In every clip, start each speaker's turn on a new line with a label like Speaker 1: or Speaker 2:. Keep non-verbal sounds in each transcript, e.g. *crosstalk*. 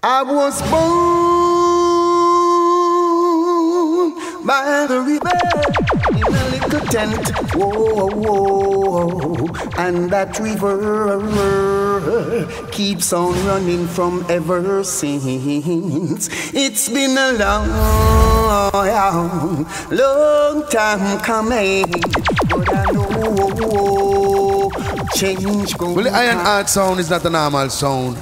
Speaker 1: I was born by the river in a little tent. Whoa, whoa, whoa. And that river keeps on running from ever since. It's been a long, long time coming. But I know change
Speaker 2: Well, the Iron Heart sound is not a normal sound.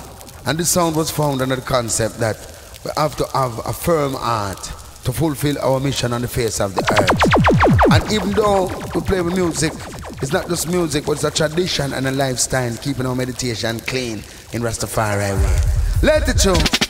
Speaker 2: And this sound was found under the concept that we have to have a firm heart to fulfill our mission on the face of the earth. And even though we play with music, it's not just music, but it's a tradition and a lifestyle, keeping our meditation clean in Rastafari way. Let it show.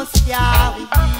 Speaker 2: Marcus Garvey.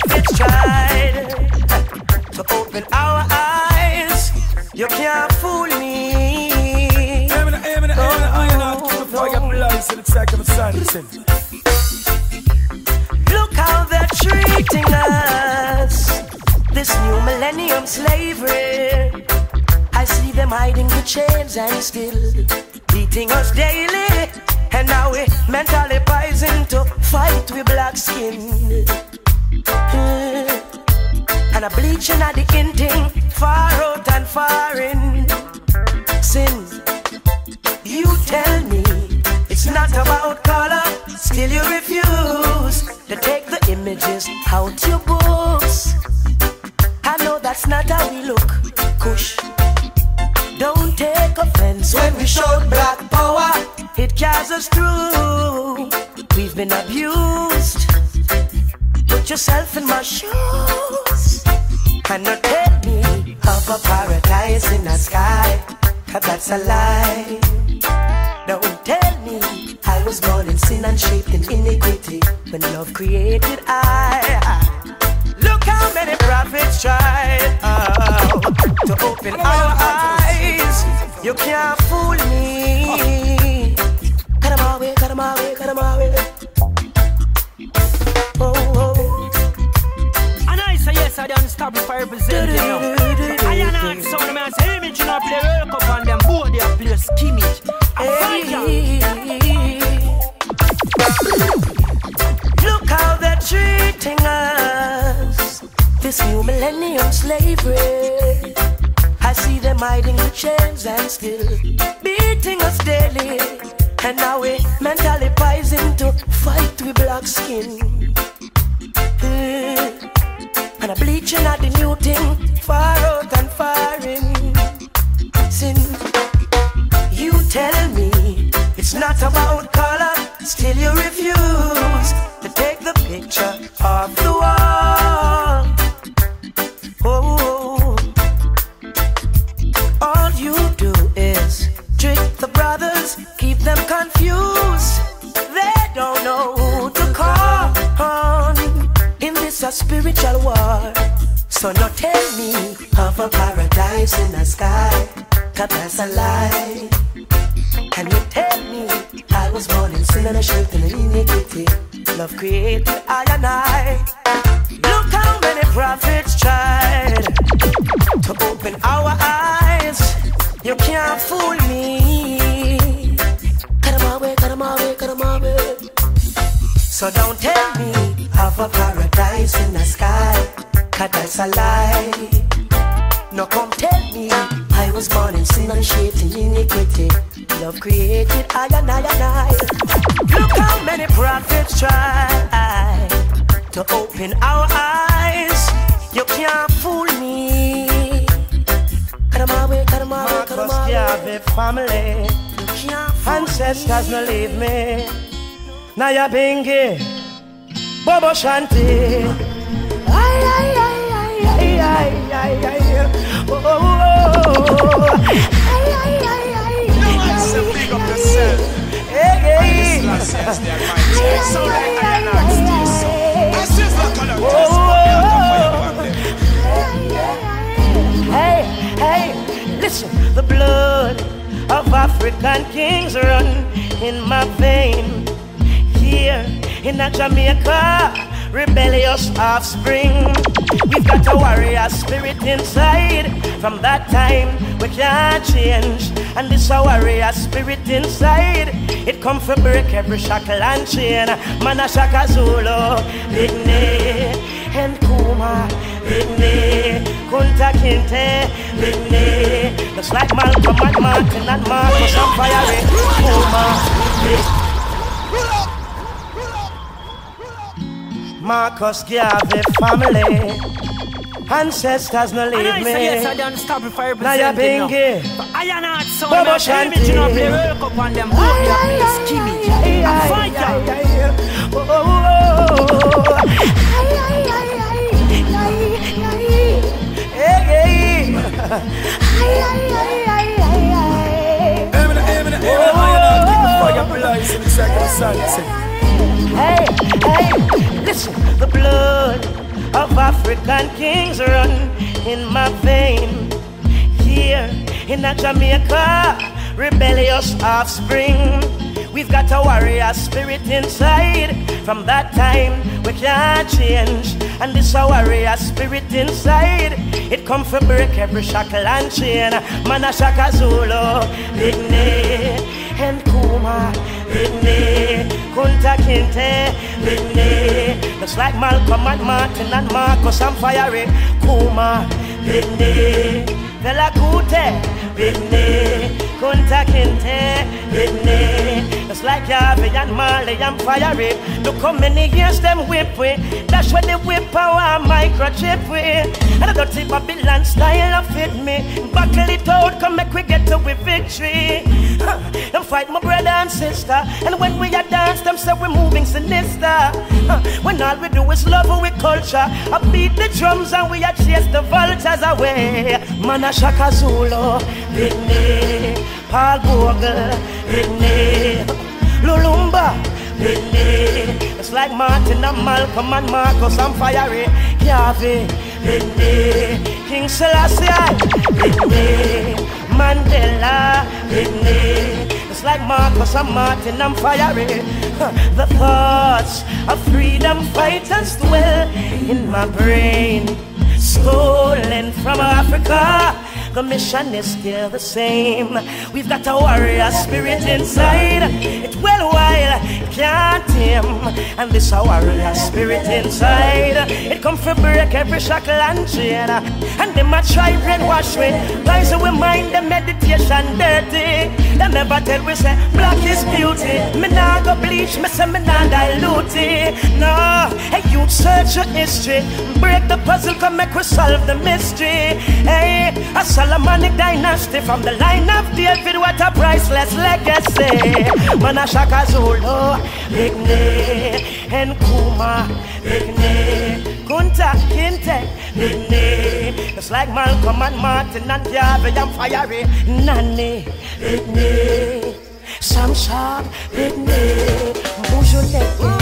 Speaker 3: Prophets tried to open our eyes. You can't fool me. Look how they're treating us. This new millennium slavery. I see them hiding the chains and still beating us daily. And now we mentally poisoned to fight with black skin. And a bleaching at the ending, far out and far in. Sin, you tell me it's not about color, still you refuse to take the images out your books. I know that's not how we look, Kush. Don't take offense when we show black power. It carries us through. We've been abused yourself in my shoes and not tell me of a paradise in the sky. That's a lie. Don't tell me I was born in sin and shaped in iniquity when love created I. Look how many prophets tried oh, to open
Speaker 4: our eyes.
Speaker 3: You can't fool me.
Speaker 5: I stop if I represent. You know.
Speaker 3: I
Speaker 5: man's image, you know, play them board.
Speaker 4: Look how they're treating us. This new millennium slavery. I see them hiding the chains and still beating us daily. And now we mentally poisoned to fight with black skin. Mm. And a bleaching at the new thing, far out and far in. Sin, you tell me it's not about color, still you refuse to take the picture off the wall. In this a spiritual war. So now tell me of a paradise in the sky, cause that's a lie. Can you tell me I was born in sin and I shaped in iniquity? Love created I and I. Look how many prophets tried to open our eyes. You can't fool me. Cut 'em away, cut 'em away, cut 'em away. So don't tell me of a paradise in the sky, cause that's a lie. No come tell me I was born in sin and shaped in iniquity. Love created I and I and I. Look how many prophets try to open our eyes. You can't fool me. Cut 'em away, cut 'em away, cut away.
Speaker 3: Garvey family.
Speaker 4: You can't fool
Speaker 3: Ancestors no leave me. Nyabinghi, Bobo Shanti. Ay, ay, ay, ay, ay, ay, ay, ay. Oh, oh, oh. Ay, ay, ay, ay.
Speaker 6: up yourself.
Speaker 3: Hey, hey.
Speaker 6: Yes, yes, they're right. So like I am not still so. I just look on
Speaker 3: Oh, oh
Speaker 6: the oh.
Speaker 3: Hey, hey, listen, the blood of African kings run in my vein. Here in a Jamaica, rebellious offspring. We've got a warrior spirit inside. From that time, we can't change. And this a warrior spirit inside. It come for break every shackle and chain. Man a shaka Zulu, Ligni, and Kuma, Ligni, Kunta Kinte, Ligni. Looks like Malcolm and Martin and Marcus and Fiery, Kuma, Ligni. Marcus Garvey family. Ancestors no
Speaker 5: And
Speaker 3: leave
Speaker 5: I say yes, I don't stop if I
Speaker 3: Now you
Speaker 5: represent you
Speaker 3: bingy.
Speaker 5: I am not so
Speaker 3: Bobo
Speaker 5: I'm
Speaker 3: Shanti.
Speaker 5: image, you know, play work up on them. Hope you have the skimmage. I fight ya.
Speaker 3: Oh, oh, oh. Hey, hey. Hey, hey, listen, the blood of African kings run in my vein. Here in a Jamaica, rebellious offspring. We've got a warrior spirit inside. From that time, we can't change. And this a warrior spirit inside. It come for break every shackle and chain. Man shaka Zulu, and Kuma, Ligni, Kunta Kinte, Ligni. Looks like Malcolm and Martin and Marcus and Fiery, Kuma, Ligni, Fela Kuti, Kunta Kinte, Ligni. Looks like Harvey and Marley and Fiery. Look how many years them whip we. That's when they whip our microchip we. And I got tip Babylon style of fit me. Buckle it out, come make we get to victory. Huh. Them fight my brother and sister. And when we a dance, them say we moving sinister. When all we do is love our culture. I beat the drums and we a chase the vultures away. Man a Shaka Zulu, Paul Bogle, Whitney, Lumumba, Whitney. It's like Martin and Malcolm and Marcus and Fiery, Garvey, Whitney, King Selassie, Whitney, Mandela, Whitney. It's like Marcus and Martin and Fiery. The thoughts of freedom fighters dwell in my brain. Stolen from Africa, the mission is still the same. We've got a warrior spirit inside. It well wild, it can't tame. And this a warrior spirit inside. It come from break every shackle and chain. And them a try brainwash me. Lies in we mind, the meditation dirty. They never tell we say black is beauty. Me nah go bleach, me say me nah dilute it. No, hey you search your history, break the puzzle, come make we solve the mystery. Hey, I Solomonic dynasty from the line of David, what a priceless legacy. Mana Shaka Zulu, Ligne, and Kuma, Ligne, Kunta, Kinte, Ligne. Just like Malcolm and Martin and Yahweh and Fiery, Nani,
Speaker 4: Ligne, Samson, Ligne, Bujo, Ligne.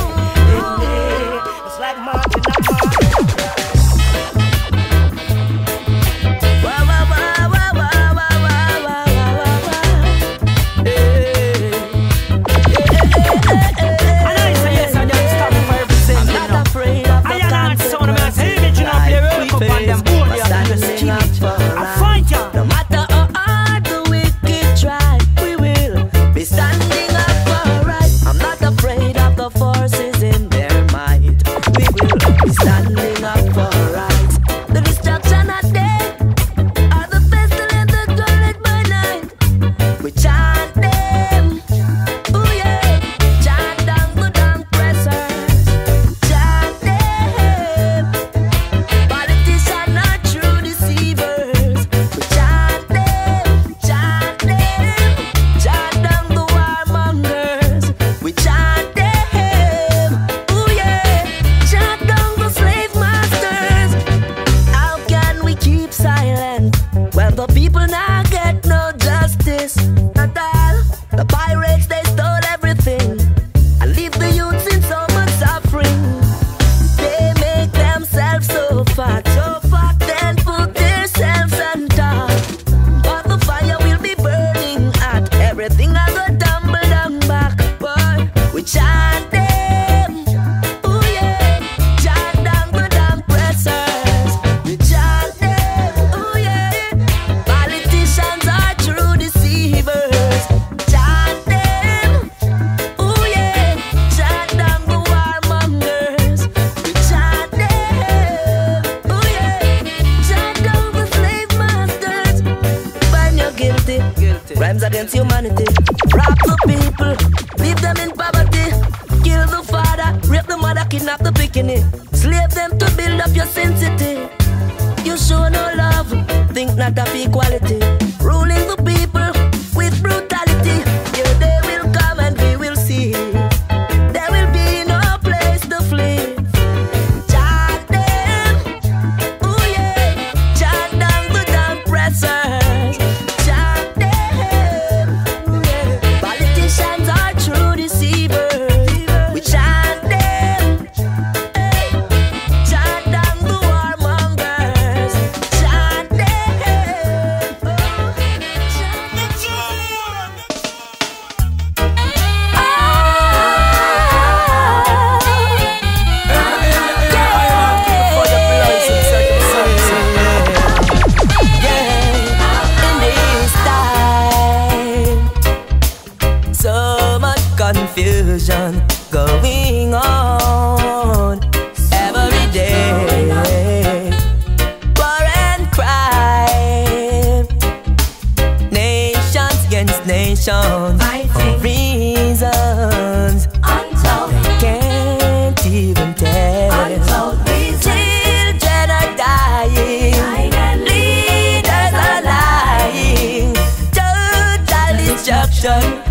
Speaker 4: against nations Fighting. for reasons untold. they Can't even tell. Untold reasons. Children are dying. dying Leaders are lying. Total destruction.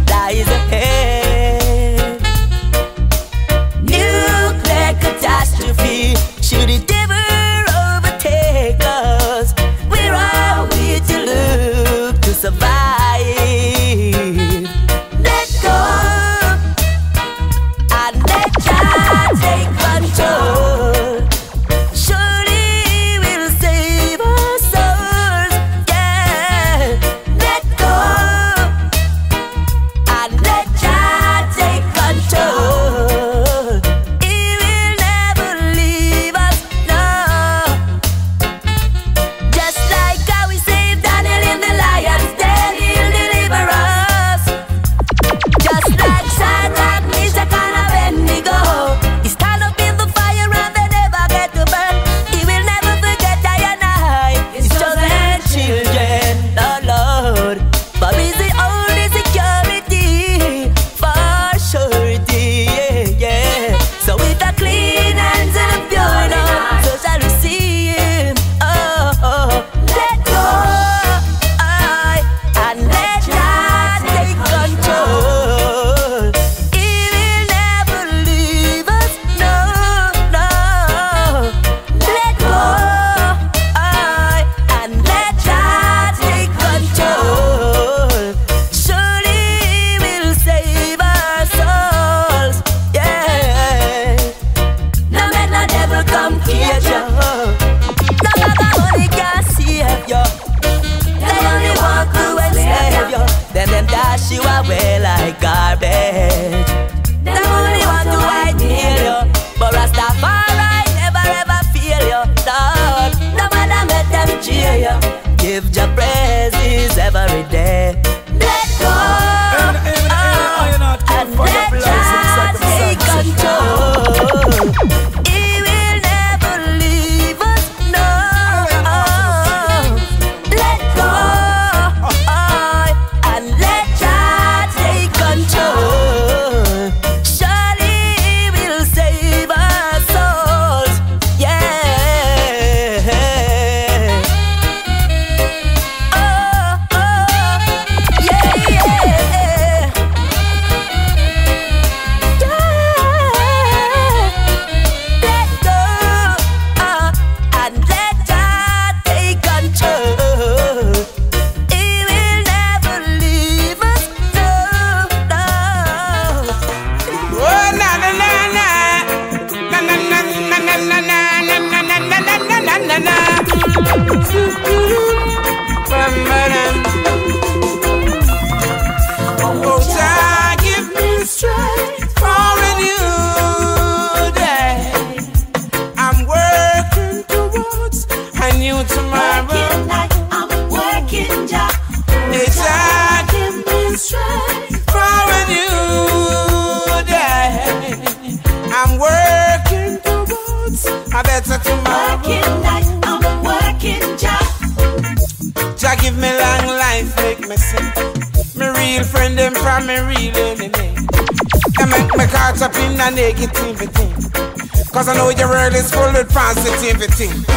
Speaker 7: waiting.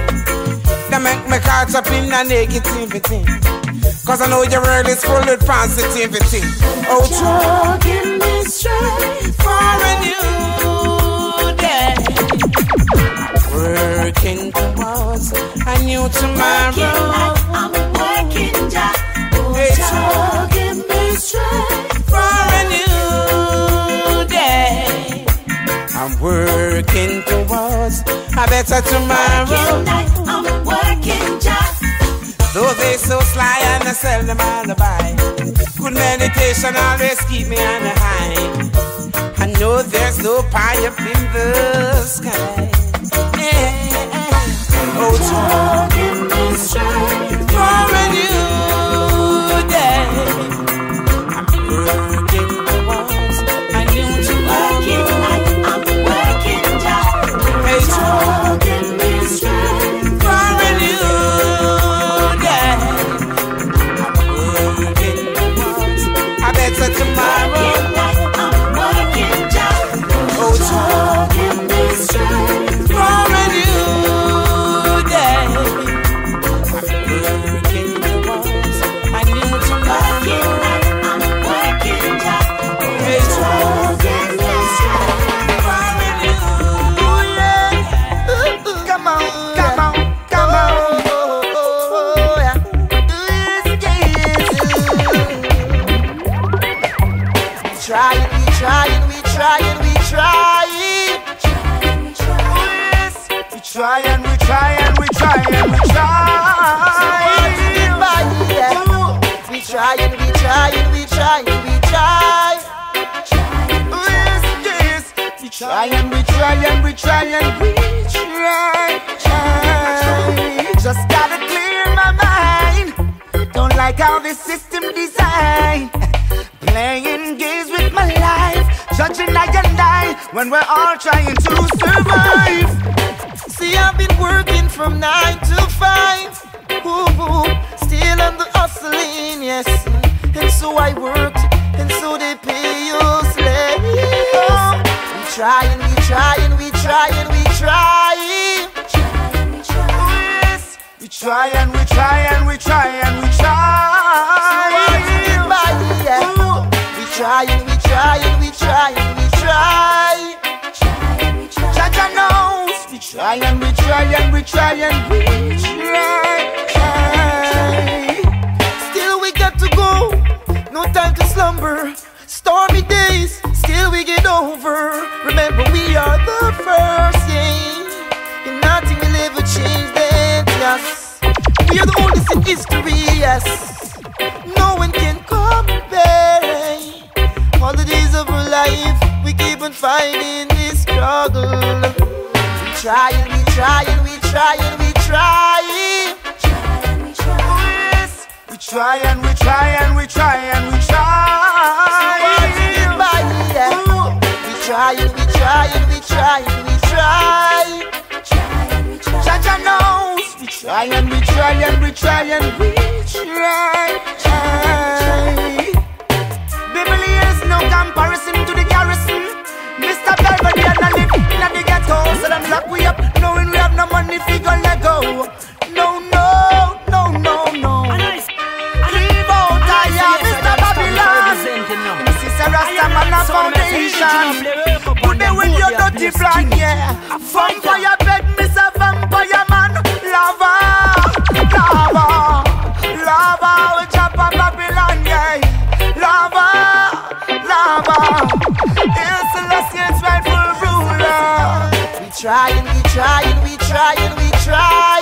Speaker 7: that make me caught up in the negativity. Cause I know your world is full of positivity. Oh, Jah, give me strength for a new day. Working towards a new tomorrow.
Speaker 3: Working
Speaker 7: like I'm working,
Speaker 3: Jah.
Speaker 7: Oh, hey, give me strength for a new day.
Speaker 3: I'm working
Speaker 7: towards a better tomorrow.
Speaker 3: Working
Speaker 7: like I'm
Speaker 3: can just.
Speaker 7: Though they so sly and I sell them all the buy. Good meditation always keep me on the high. I know there's no pie up in the sky. Yeah. Oh, talk in the
Speaker 8: you. And we try and we try. try. Just gotta clear my mind. Don't like how this system designed. Playing games with my life, judging I and I when we're all trying to survive.
Speaker 9: See, I've been working from nine to five. Ooh, still on the hustling, yes. And so I worked, and so they pay you slave. We try and we try and try and we try.
Speaker 8: We try and we try and we try and we try.
Speaker 9: And we try and we try and we try and we try.
Speaker 8: Jah Jah knows. We try and we try and we try and we try.
Speaker 9: Still we got to go, no time to slumber. Stormy days, still we get over. Remember we are the first, yeah. And nothing will ever change that, yes. We are the oldest in history, yes. No one can compare. All the days of our life, we keep on fighting this struggle. We try and we try and we try and we try.
Speaker 8: Yes, we try and we try and we try and we try.
Speaker 9: We try and we try and we try and we try.
Speaker 8: Jah Jah knows. We try and we try and we try and we try. try. Biblia is no comparison to the garrison. Mr. Belvedere and live in the ghetto. So them lock we up, knowing we have no money, fi go let go. No, no, no, no, no. Leave out I am Mr. Babylon. This is a Rastaman a foundation. Put them with your dirty plan, yeah. Vampire bed, Miss a vampire man. Lava, lava, lava. We chop on Babylon, yeah. Lava, lava. It's Celestial's rightful ruler.
Speaker 9: We try and we try and we try and we try.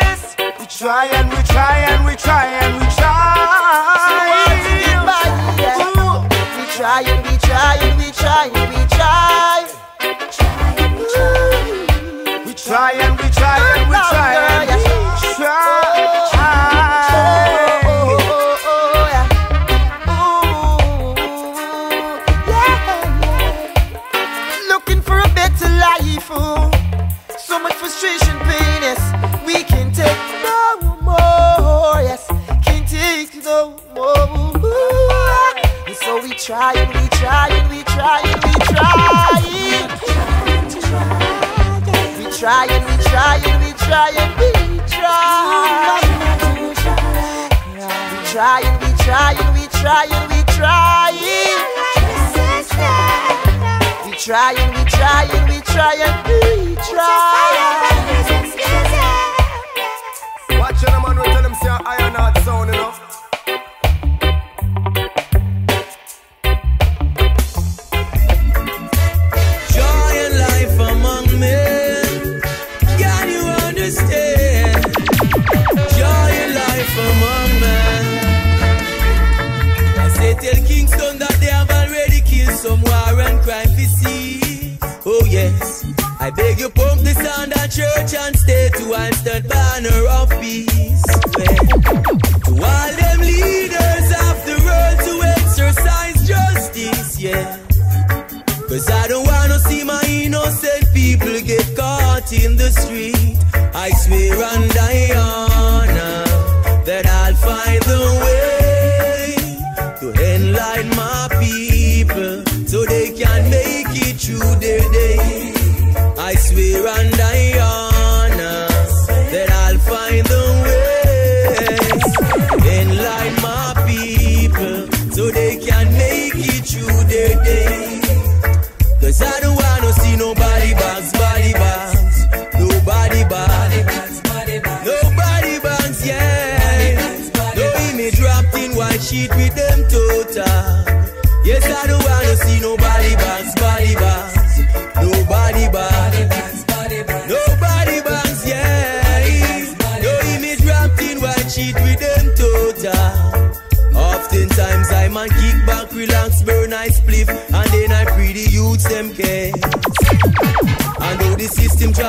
Speaker 8: Yes, we try and we try and we try and we try.
Speaker 9: We try and we try and we try and we try.
Speaker 8: We try and we try and we try and we
Speaker 9: Looking for a better life. Oh. So much frustration, pain, yes. We can take no more, yes. Can't take no more. So we try and we try and we try and we try. We try and we try and we try and we try. We try and we try and we try and we try. We try and we try and we try and we try.
Speaker 10: I
Speaker 11: beg you pump the sound of church and stay to stand banner of peace. To all them leaders of the world to exercise justice, yeah. Cause I don't wanna see my innocent people get caught in the street. I swear and I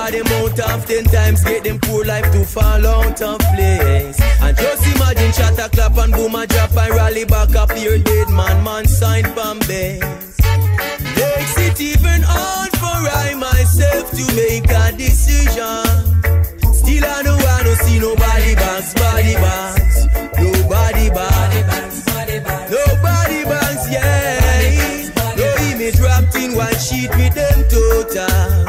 Speaker 11: draw them out of ten times, get them poor life to fall out of place. And just imagine chatter clap and boom a drop and rally back up your dead man, man sign from base. Makes it even hard for I myself to make a decision. Still I don't wanna see nobody bounce, body bounce, nobody bounce, nobody bounce, yeah. No in one sheet with them totals.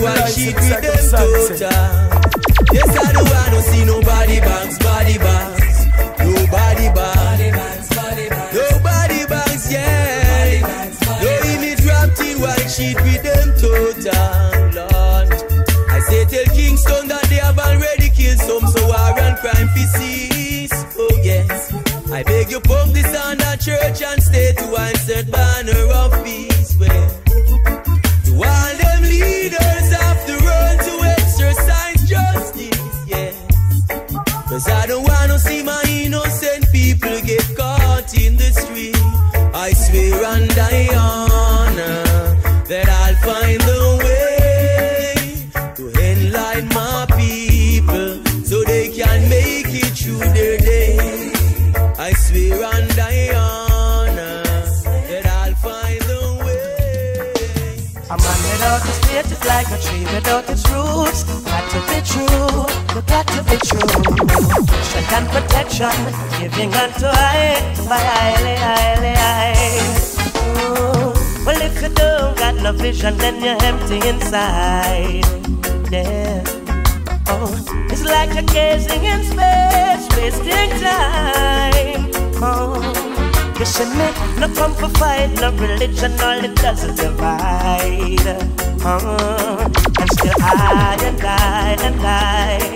Speaker 11: One sheet with them total. Yes, I don't wanna see nobody bounce, body bounce, nobody bounce, nobody bounce, yeah. No image wrapped in white sheet with them total, Lord. I say tell Kingston that they have already killed some, so war and crime fi cease. Oh yes, I beg you pump this on the church and stay to answer banner of peace. And
Speaker 3: protection, giving unto I, highly, highly, high. Ooh. Well, if you don't got no vision, then you're empty inside. Yeah. Oh, it's like you're gazing in space, wasting time. Oh. You see me, no come for fight, no religion, all it does is divide. Uh, and still I and I and I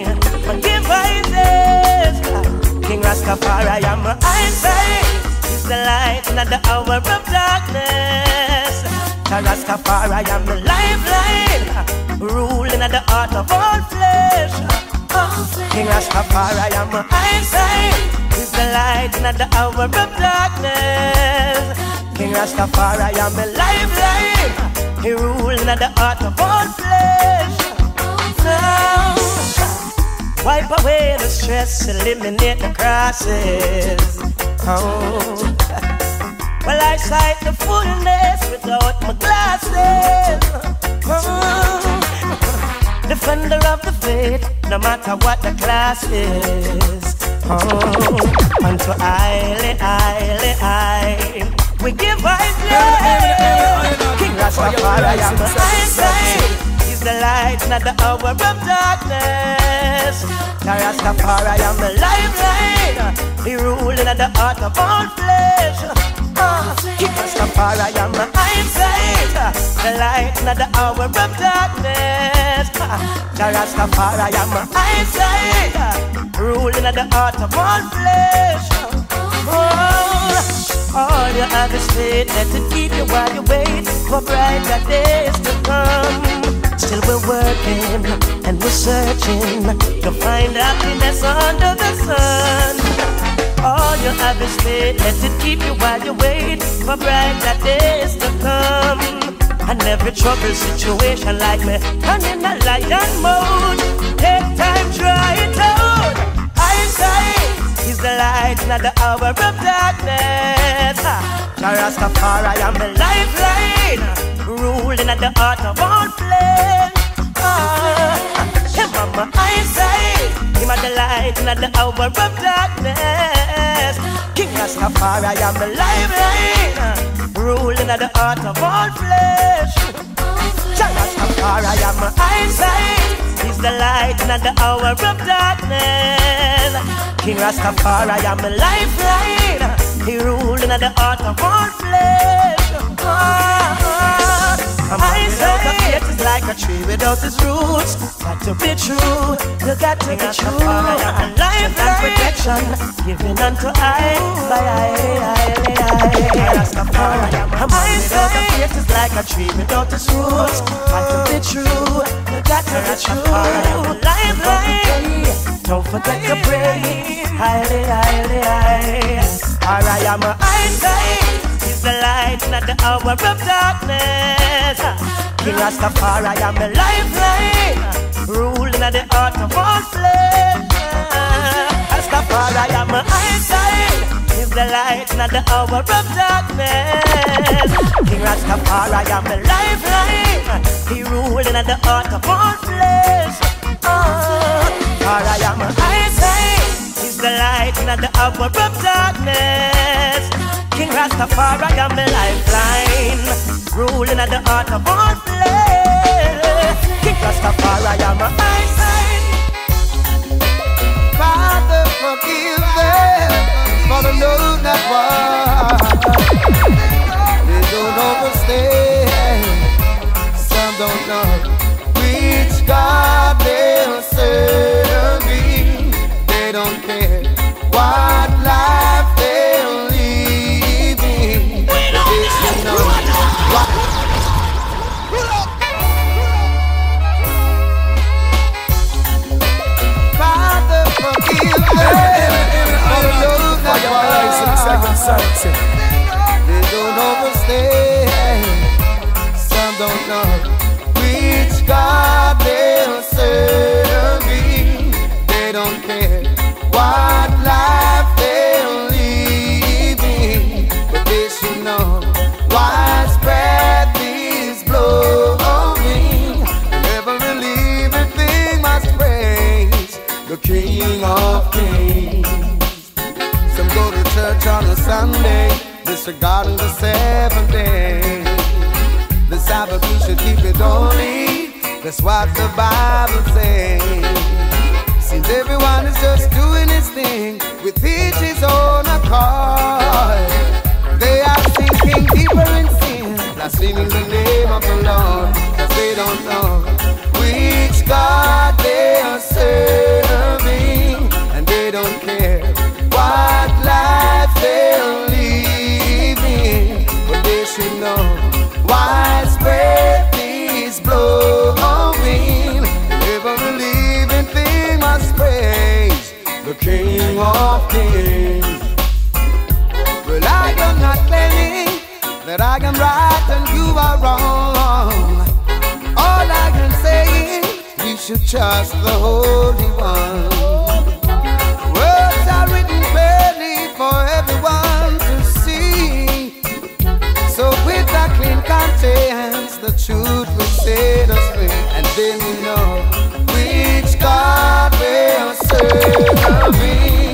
Speaker 3: Rastafari, I'm my eyesight. He's the light in the hour of darkness. The Rastafari, I'm the lifeline, ruling at the heart of all flesh. King Rastafari, I'm my eyesight. He's the light in the hour of darkness. King Rastafari, I'm a lifeline. He ruling at the heart of all flesh. Now, wipe away the stress, eliminate the crosses. Oh. *laughs* Well, I sight the fullness without my glasses. Oh. *laughs* Defender of the faith, no matter what the class is. Oh, unto I, I, I, we give eyes King Rastafari, I'm the eyesight. He's the light, not the hour of darkness. The Rastafari, I'm the lifeline. He ruling at the heart of all flesh. Ah, King Rastafari, I'm the eyesight. The light, not the hour of darkness. Ah, the Rastafari, I'm the eyesight. Ruling at the heart of all flesh. Oh, all you have is faith, let it keep you while you wait for brighter days to come. Still we're working and we're searching to find happiness under the sun. All you have is faith, let it keep you while you wait for brighter days to come. And every trouble situation like me, and in a lion mode. Take time, try it out. Oh. Eyesight is the light, not the hour of Ah, darkness. Rastafari, I'm the lifeline, ruling at the heart of all flesh. Him on my eyesight, him at the light, not the hour of darkness. King Rastafari, I'm the lifeline, ruling at the heart of all flesh. Rastafari, I'm my eyesight, he's the light, not the hour of darkness. King Rastafari, I'm the lifeline. He ruling at the heart of all flesh. Ah, I say it is like a tree without its roots. Got to be true, you got to be true. And life and protection given unto I by I, I, I, Rastafari. I say it is like a tree without its roots. Got to be true, you got to be true. Life, life. Don't forget to pray. Highly, highly, high. For I am a eyesight. Is the light, not the hour of darkness. King Rastafari, I am the lifeline. Ruling at the heart of all flesh. Rastafari, I am a eyesight. Is the light, not the hour of darkness. King Rastafari, I am the lifeline. He ruling at the heart of all flesh. For I am a eyesight is the light in the hour of darkness. King Rastafari, I am the lifeline, ruling at the heart of all flesh. King Rastafari, I am my eyesight.
Speaker 12: Father, forgive them for the know not what they don't understand. Some don't know which God they'll serve. They don't care what life they're living. We don't know what. Father, forgive them for the that. They don't understand. Some don't know which God they're serving. They don't care what life they're living, but they should know widespread is blowing. And every living thing must praise the King of Kings. Some go to church on a Sunday, disregarding the seventh day. The Sabbath we should keep it holy. That's what the Bible says. Seems everyone is just doing his thing with each his own accord. They are sinking deeper in sin, blaspheming the name of the Lord, cause they don't know which God they are serving, and they don't care what life they're living, but they should know widespread is blowing. King of Kings. Well, I am not claiming that I am right and you are wrong. All I can say is we should trust the Holy One. Words are written clearly for everyone to see. So with a clean conscience, the truth will set us free, and then we know which God we're serving. We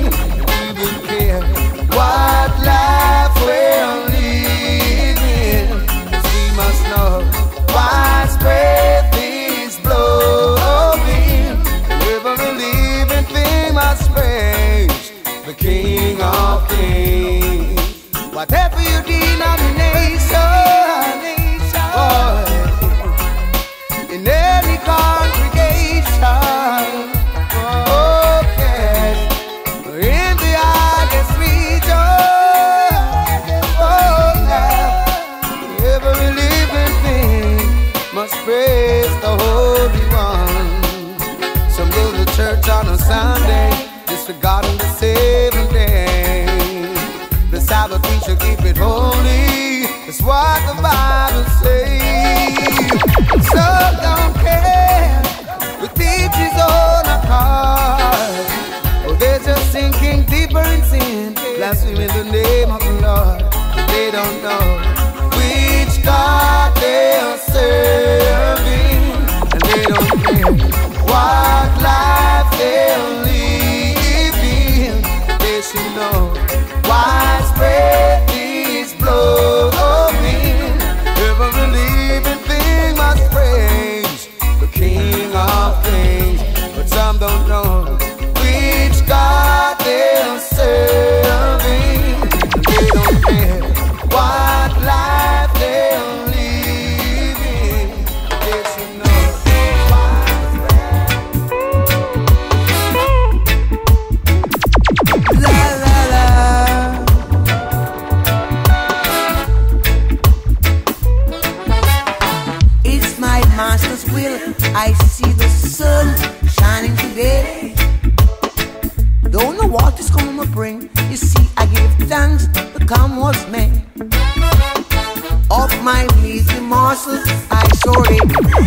Speaker 9: fully,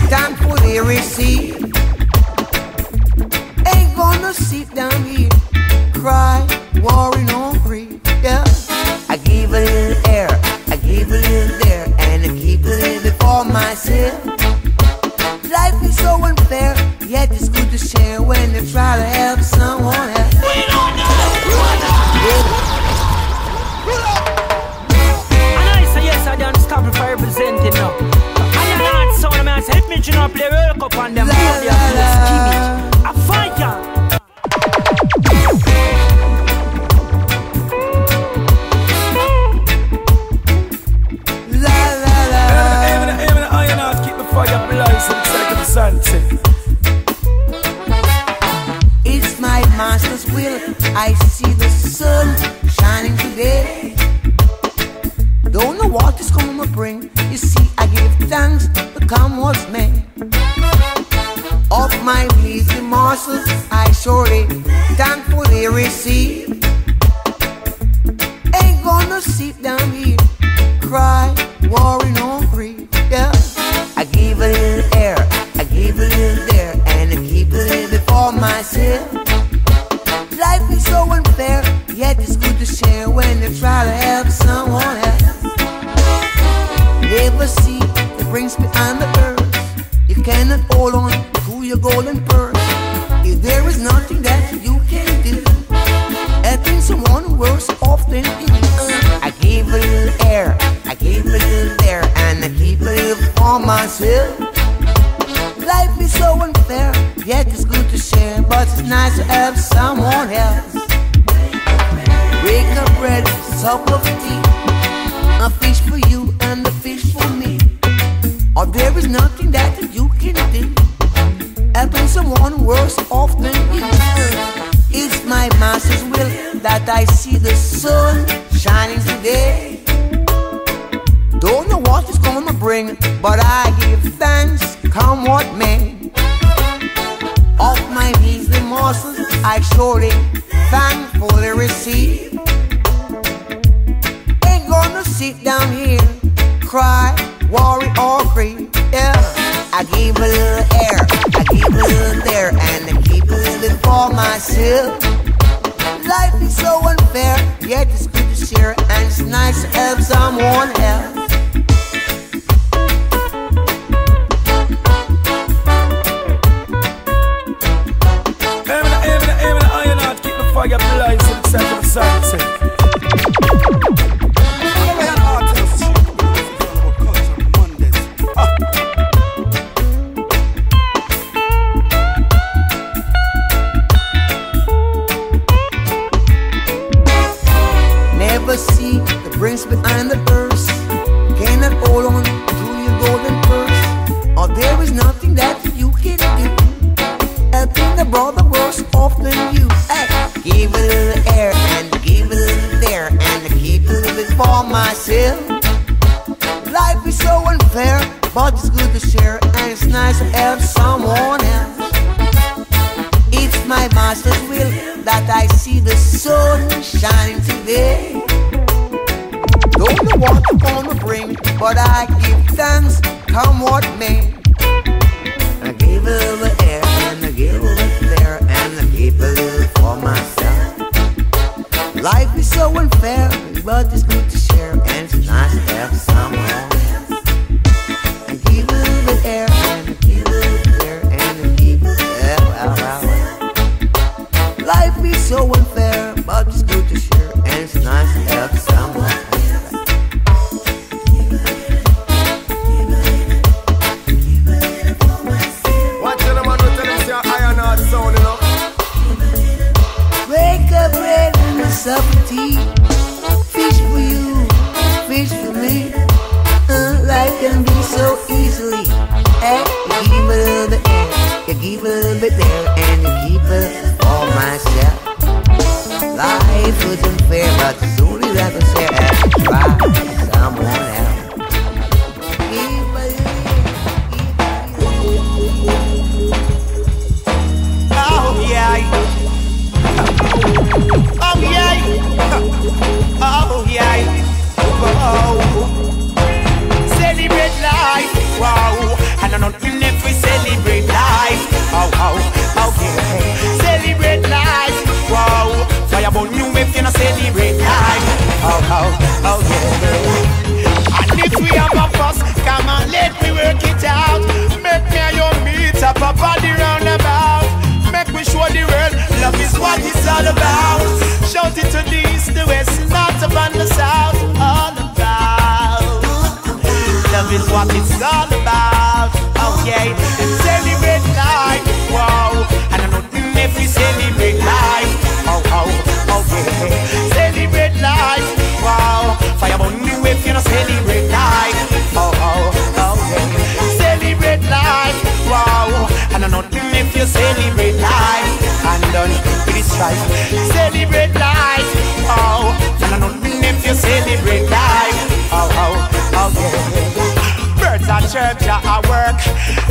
Speaker 9: thankfully receive. Ain't gonna sit down here, cry, worry.
Speaker 8: strife. Celebrate life, oh. And I know the name. you celebrate life, oh, oh, oh, yeah. Birds and chirps are at work,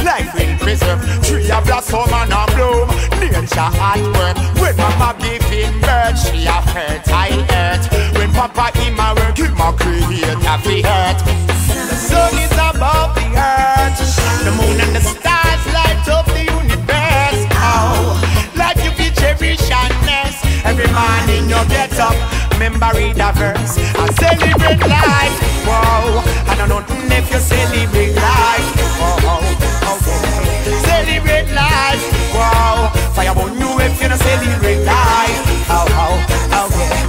Speaker 8: life will preserve. Tree a blossom and a bloom, nature at work. When mama giving birth, she a fertile earth. When papa in my work, him a creator a hurt. The sun is above the earth, the moon and the stars cherish and nurse. Every morning you get up, remember read a verse and celebrate life. Wow, I don't know if you celebrate life. Wow, okay. celebrate life. Wow, fire on you if you don't celebrate life. Oh, oh, oh, yeah.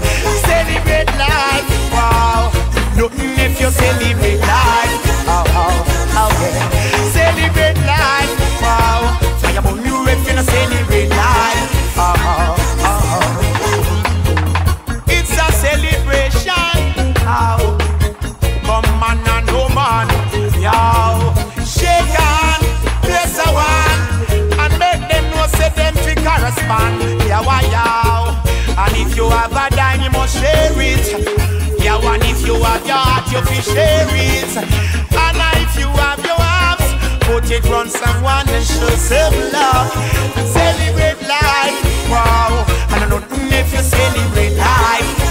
Speaker 8: celebrate life. Wow, nothing if you celebrate. it. Yeah, one if you have your heart, you fi share it. And if you have your arms, put it on someone and show some love. and Celebrate life, wow. And I don't if you celebrate life.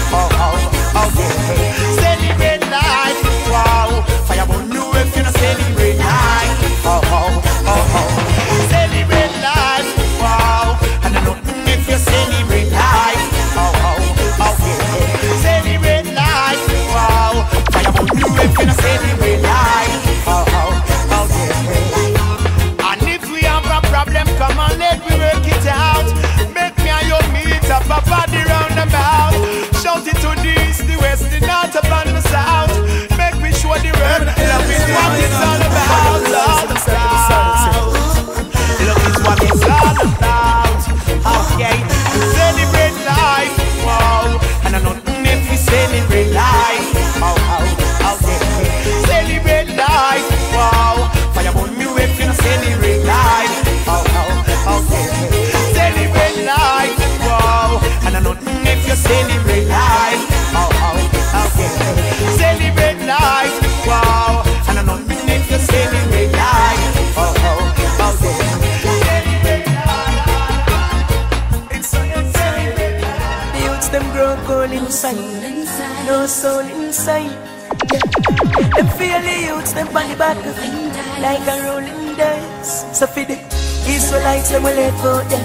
Speaker 3: them we late for them.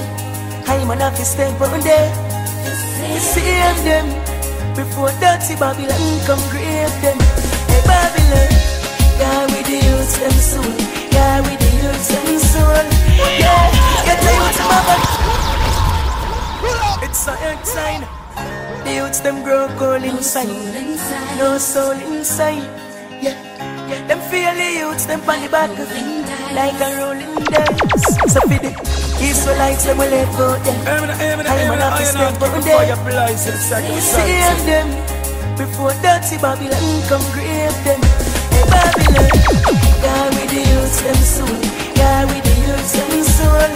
Speaker 3: I'm an office them for one day. We save them before dirty Babylon come grave them. Hey Babylon, yeah we the youth them soon. Yeah we the youth them soon. Yeah, get the youth mama. It's a end sign. The youth them grow cold inside. No soul inside. Yeah, yeah. Them feel the youths them on back like a rolling dice. So feed it. Israelites them will let go them. Time and have to step on them. See them before dirty Babylon come grave them. Hey Babylon, yeah with the youths them soul, yeah with the youths them soul.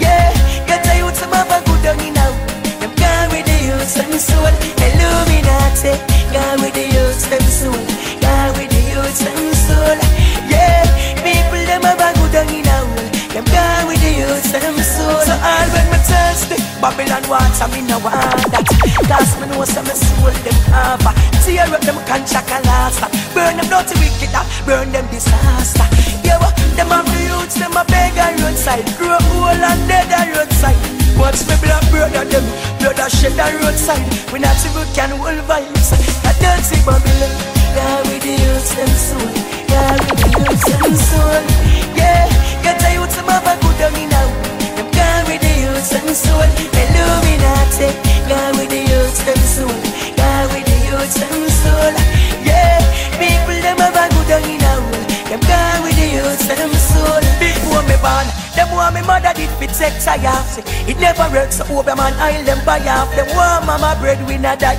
Speaker 3: Yeah, get the youths them have a good down in now. Them gone with the youths them soul. Illuminati, gone with the youths them soul, gone with the youths them soul. Yeah, people them have a good down in Them with the youths them soul. So all when me thirsty, Babylon wants and me no want that. Cause me know some soul them have. Tear up them contract and last. Burn them dirty wicked, that burn them disaster. Yeah, them have the youths, them a beg on roadside. Grow old and dead on roadside. Watch me black brother them, blood a shed on roadside. We not too good can hold vibes. A dirty Babylon, yeah with the youths them soul, yeah with the youths them soul. Yeah, get the youths them a good down in now. Them gone with the youths them soul. Illuminati, gone with the youths them soul, gone with the youths them soul. Yeah, people them a good down in now. Them gone with the youths them soul. Before me born, them want me mother did fit sex I have. It never works, so over man I'll them buy off. Them want mama bread we not die.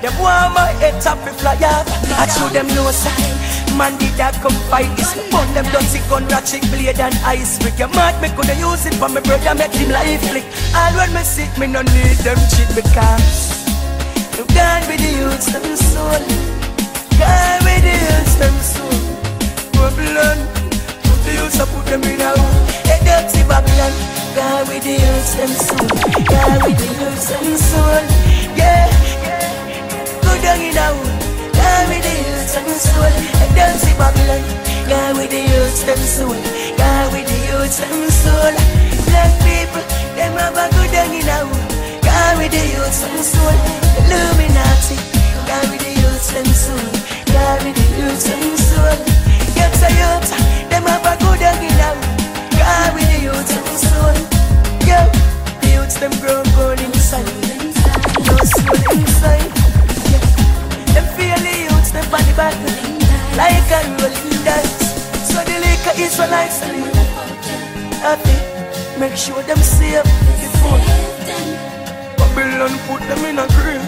Speaker 3: Them want my head top me fly off. I show them no sign. Man did that come fight. This Burn them dirty gun, ratchet blade and ice brick. You mad me coulda use it for my brother make him life flick All when me sick me no need them shit because You gone with the youths them soul. Gone with the youths them soul. Babylon Put the youths I put them in a room. Hey dirty Babylon. Gone with the youths them soul. Gone with the youths them soul. Yeah. Go down in a room them soul Hey dirty Babylon Gone with the youths them soul Gone with the youths them soul Black people Them have a good down in room Gone with the youths them soul Illuminati Gone with the youths them soul Gone with the youths them soul a youth Them have a good down in room Gone with the youths them soul Yeah The youths them grow gold inside. No soul inside. Yeah Them feel the them on the Like a rolling dice So the liquor Israelites Happy Make sure them safe Babylon put them in a grave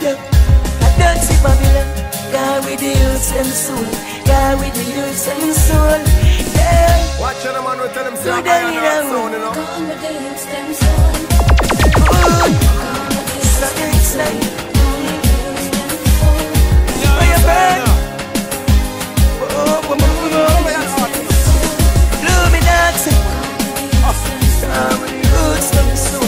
Speaker 3: Yeah. A dirty Babylon. God with the youths them soul God with the youths them soul Yeah.
Speaker 10: Watch your man, we tell them say I am not sound, you know.
Speaker 3: So it's like Where you burn Oh, oh, oh, oh. God with the youths them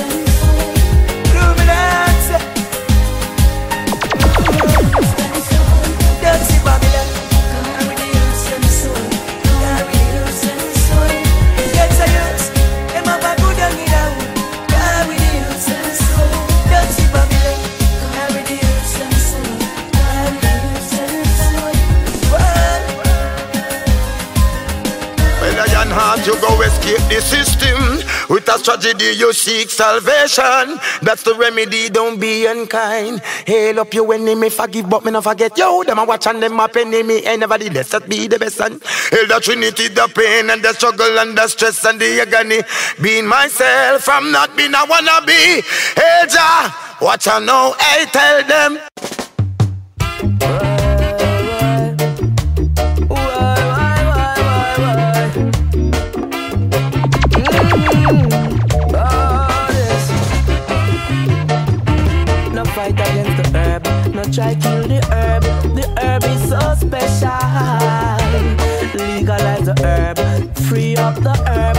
Speaker 13: escape the system. With a tragedy, you seek salvation. That's the remedy, don't be unkind. Hail up your enemy, forgive, but me not forget. Yo, them a watch and them a penny me. And nevertheless, that be the best son. Hail the Trinity, the pain and the struggle and the stress and the agony. Being myself, I'm not being a wannabe. Hail Jah, what I know, I tell them.
Speaker 4: The herb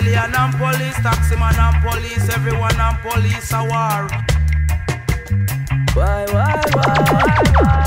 Speaker 6: civilian and police, taximan and police, everyone and police a war.
Speaker 4: Why, why, why,
Speaker 2: why, why?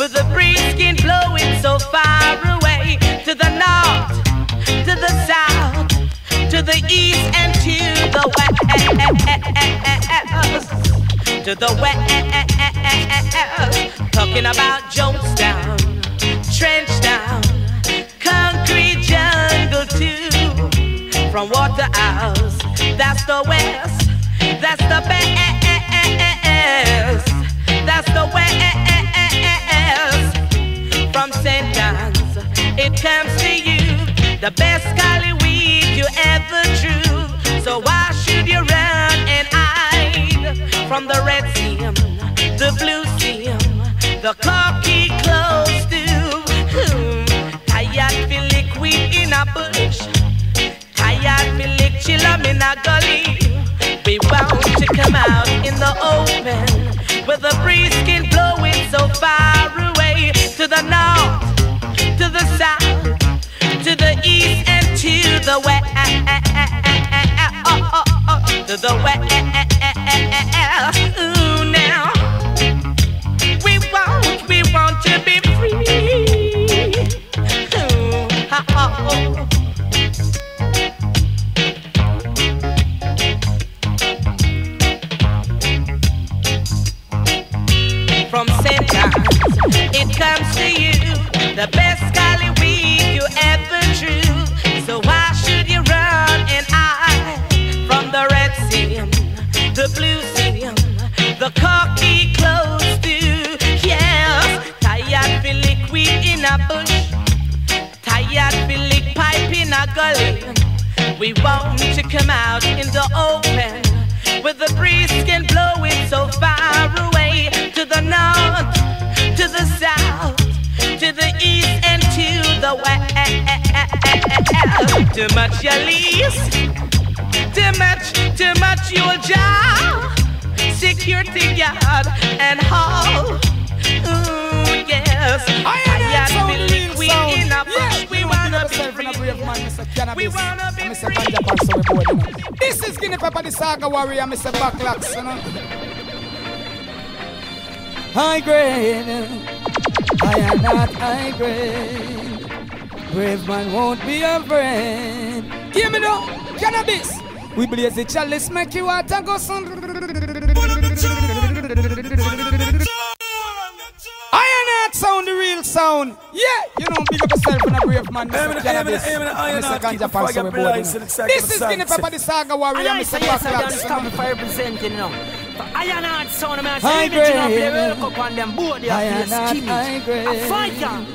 Speaker 2: With the breeze skin blowing so far away. To the north, to the south, to the east and to the west. To the west. Talking about Jonestown, Trenchtown, concrete jungle too. From Waterhouse, that's the west, that's the best, that's the west. It comes to you, the best golly weed you ever drew. So why should you run and hide from the red seam, the blue seam, the cocky too? Hmm. Tired feel liquid in a bush. Tired feel lick chillum in a gully. We want to come out in the open with the breeze skin blowing so far the. Oh, oh, oh, to the west. Ooh, now we want, we want to be free. Ooh, oh. from. It comes to you, the best golly weed you ever drew. The blue seam, the cocky clothes too? Yes, tired feel liquid in a bush, tired lick pipe in a gully. We want to come out in the open with the breeze can blow blowing so far away to the north, to the south, to the east and to the west. Too much you lease, too much, too much you'll jar. Security guard and hall. Ooh, yes. I am feeling we in a bush. We wanna be free. We wanna be
Speaker 14: Mr. Ganja Pan, so we board, you. This is Guinea Pepper, the Saga Warrior, Mr. Backlax, you know. High grade, I am not high grade. Brave man won't be afraid. Give me no cannabis. We blaze the chalice, make you water go sun. I am not sound the real sound. Yeah, you know, big up yourself and a brave man, Mr. Cannabis. Mr. Ganja Pan, so we board. This is Guinea Pepper, the Saga Warrior,
Speaker 15: I
Speaker 14: Mr.
Speaker 15: say yes, I understand for representing. For Iron Heart sound, man,
Speaker 14: High
Speaker 15: say image, you know, play
Speaker 14: grade.
Speaker 15: World Cup on them board, you
Speaker 14: I
Speaker 15: have
Speaker 14: am
Speaker 15: to
Speaker 14: not
Speaker 15: skim
Speaker 14: high
Speaker 15: it.
Speaker 14: grade.
Speaker 15: A fire.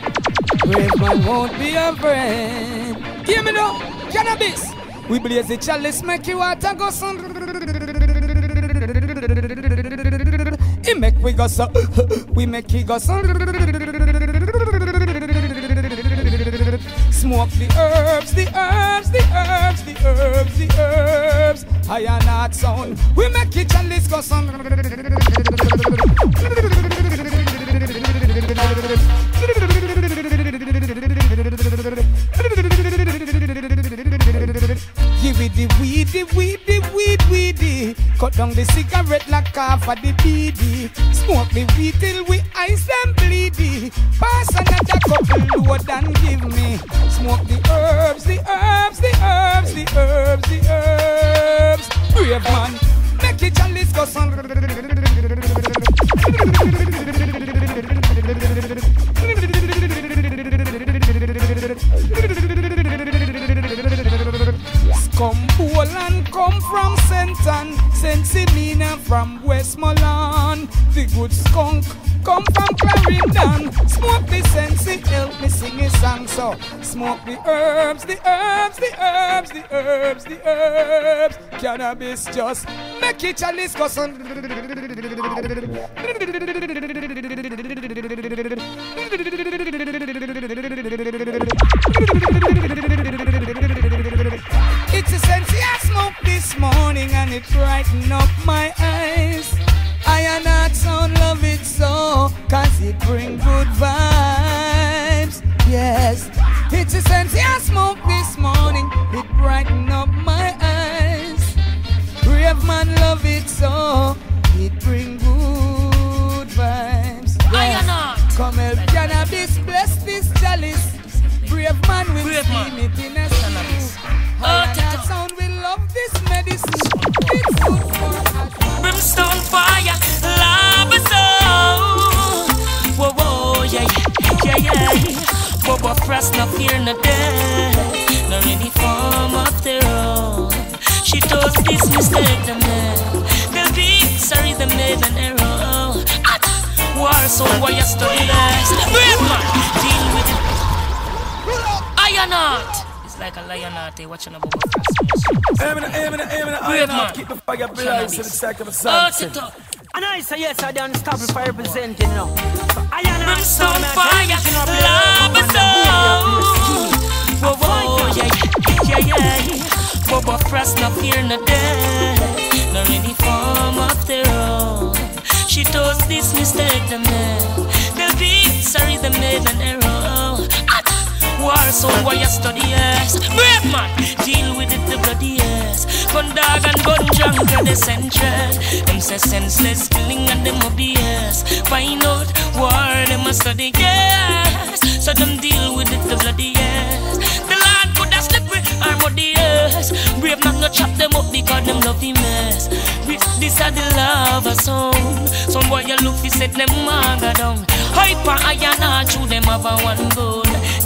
Speaker 14: Brave man won't be afraid. Give me no cannabis. We blaze the chalice, make you water go sun. He make we go so, we make he go so. Smoke the herbs, the herbs, the herbs, the herbs, the herbs. I am not sound. We make it chalice go sun. The weed, the weed, the weed, weedy. Cut down the cigarette like half of the BD. Smoke the weed till we eyes them bleedy. Pass another couple load and give me. Smoke the herbs, the herbs, the herbs, the herbs, the herbs. Brave man, make it chalice go son. Scumboland come from Senton, Sensimina from Westmoreland. The good skunk come from Clarendon. Smoke the sensi, help me sing a song. So smoke the herbs, the herbs, the herbs, the herbs, the herbs. Cannabis just make it chalice go son. It's a sensi I smoked this morning and it brightened up my eyes. I and not sound love it so, cause it bring good vibes. Yes, it's a sensi I smoked this morning, it brightened up my eyes. Brave man love it so, it bring good vibes. Yes. Come help cannabis, bless this chalice. Brave man will
Speaker 15: Brave man.
Speaker 14: see it in a cannabis. I and sound will love this medicine. It's good for.
Speaker 15: Brimstone fire, lava soul. Whoa, whoa, yeah, yeah, yeah, yeah. Bobo Frost, no fear, no death, nor any form of terror. She does this mistake, the man. They'll be sorry, they made an error. At war, so why you study less? Brave man, deal with it. Iron heart. It's like a lion heart, eh, watching a Bobo Frost.
Speaker 10: Aim in the aim in the aim in the
Speaker 15: Brave
Speaker 10: iron
Speaker 15: man.
Speaker 10: out, keep the fire blaze in the second of
Speaker 15: Oh,
Speaker 10: sunset.
Speaker 15: sit up.
Speaker 5: And I say yes, I don't stop if I represent you know. I am not
Speaker 15: Brimstone fire, lava soul. Whoa, whoa, yeah, yeah, yeah, yeah. Bobo Frost, no fear, no death, nor any form of terror. She does this mistake, the man. They'll be sorry, they made an error. War, so why you study yes? Brave man, deal with it, the bloody yes. Gun dog and gun junk are the central. Them say senseless killing and them obvious. Find out war, them a study yes. So them deal with it, the bloody yes. The Lord could have slept with our body yes. Brave man no chop them up because them love the mess. This are the love of song. Some boy you look, he set them maga down. Hyper iron and chew them have a one goal.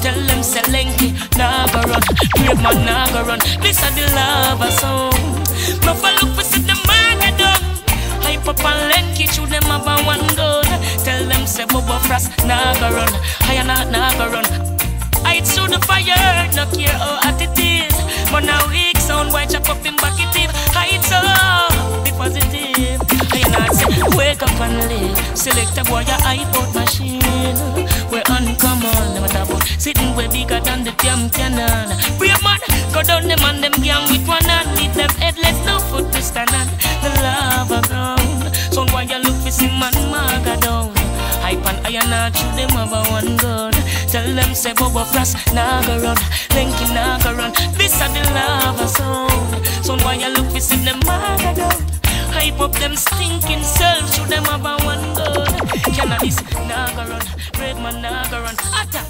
Speaker 15: Tell them Selenki, nah go run. Brave man go run. This are the of song. Me follow we set them maga down. Hype up and lenky, chew them have a one goal. Tell them say Bobo Frost, go run. Higher not go run. I through the fire, no care how hot it is. But now weak sound, why chop up in back it is. Height so, be positive. I wake up and live. Select a boy, a hype out machine. We're uncommon, a talk about sitting way bigger than the damn cannon. Brave man, go down them and them gang with one hand. Leave them headless, no foot to stand on. The lava ground. So why you look for see man, maga down. Hype and iron not shoot them a one gun. Tell them say Bobo Frost nah go run, Lenky nah go run. This are the lava sound. So why you look for see them maga down. Pipe up them stinking selves, should them have a one gun. Cannabis, Nagaron, Red man, attack.